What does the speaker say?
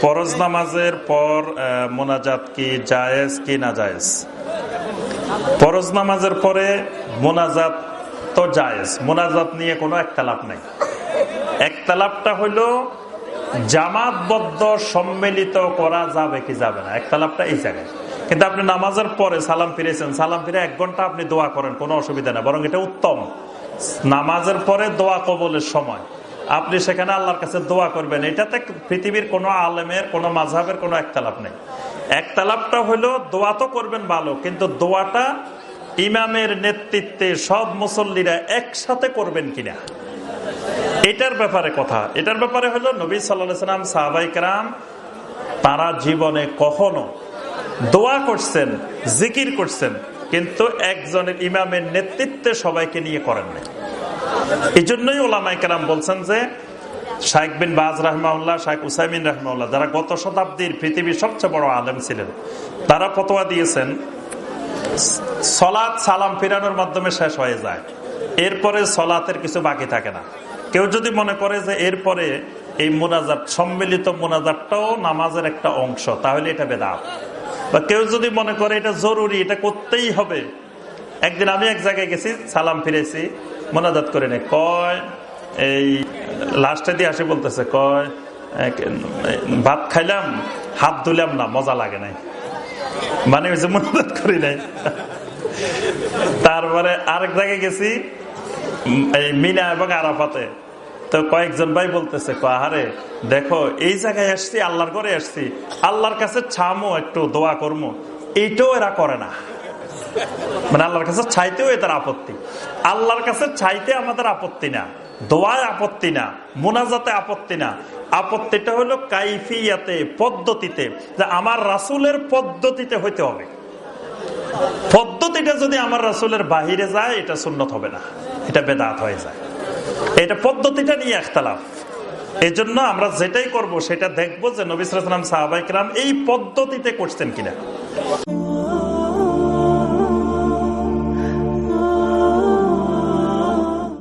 ফরজ নামাজের পর মোনাজাত কি জায়েজ কি না জায়েজ? ফরজ নামাজের পরে মোনাজাত তো জায়েজ। মোনাজাত নিয়ে কোনো একতালাপ নেই। একতালাপটা হইল জামাতবদ্ধ সম্মিলিত করা যাবে কি যাবে না। একতালাপটা এই জায়গায়। কিন্তু আপনি নামাজের পরে সালাম ফিরেছেন, সালাম ফিরে এক ঘণ্টা আপনি দোয়া করেন, কোনো অসুবিধা নেই। বরং এটা উত্তম। নামাজের পরে দোয়া কবলের সময়। আপনি সেখানে আল্লাহর কাছে দোয়া করবেন। এটাতে পৃথিবীর কোনো আলেমের, কোনো মাঝহের কোনো একতালাপ নেই। একতালাপটা হলো, দোয়া তো করবেন ভালো, কিন্তু দোয়াটা ইমামের নেতৃত্বে সব মুসল্লিরা একসাথে করবেন কিনা? এটার ব্যাপারে কথা। এটার ব্যাপারে হলো, নবী সাল্লাম সাহাবাইকরাম তারা জীবনে কখনো দোয়া করছেন, জিকির করছেন, কিন্তু একজনের ইমামের নেতৃত্বে সবাইকে নিয়ে করেন নাই। এই জন্যই ওলামাইকার বলছেন যে শাইক বিন বাজ রাহমাউল্লাহ শাইক উসাইমিন রাহমাউল্লাহ যারা গত শতাব্দীর পৃথিবীর সবচেয়ে বড় আলেম ছিলেন, তারা ফতোয়া দিয়েছেন, সলাৎ সালাম ফিরানোর মাধ্যমে শেষ হয়ে যায়। এরপরে সলাতের কিছু বাকি থাকে না। কেউ যদি মনে করে যে এরপরে এই মোনাজাত, সম্মিলিত মোনাজাতটাও নামাজের একটা অংশ, তাহলে এটা বেদাত। বা কেউ যদি মনে করে এটা জরুরি, এটা করতেই হবে একদিন আমি এক জায়গায় গেছি, সালাম ফিরেছি, মোনাজাত করে নে কয়, এই লাস্টে দিয়ে আসে বলতেছে, কয় ভাত খাইলাম, হাত ধুলাম না, মজা লাগে নাই। মানে ওই যে মোনাজাত করি নাই। তারপরে আরেক জায়গায় গেছি, এই মিনা এবং আরাফাতে। তো কয়েকজন ভাই বলতেছে আহারে, দেখো, এই জায়গায় আসছি, আল্লাহর করে আসছি। আল্লাহর কাছে ছামো, একটু দোয়া করব এইটাও এরা করে না। মানে আল্লাহর কাছে ছাইতেও এদের আপত্তি। আল্লাহর কাছে ছাইতে আমাদের আপত্তি না। দোয়ায় আপত্তি না। মোনাজাতে আপত্তি না। আপত্তিটা হলো কাইফিয়াতে, পদ্ধতিতে। যে আমার রাসুলের পদ্ধতিতে হইতে হবে। পদ্ধতিটা যদি আমার রাসুলের বাহিরে যায়, এটা সুন্নত হবে না। এটা বেদাত হয়ে যায়। এটা পদ্ধতিটা নিয়ে একতালাফ। এই জন্য আমরা যেটাই করব, সেটা দেখব যে নবিসাম সাহাবাইকরাম এই পদ্ধতিতে করছেন কিনা।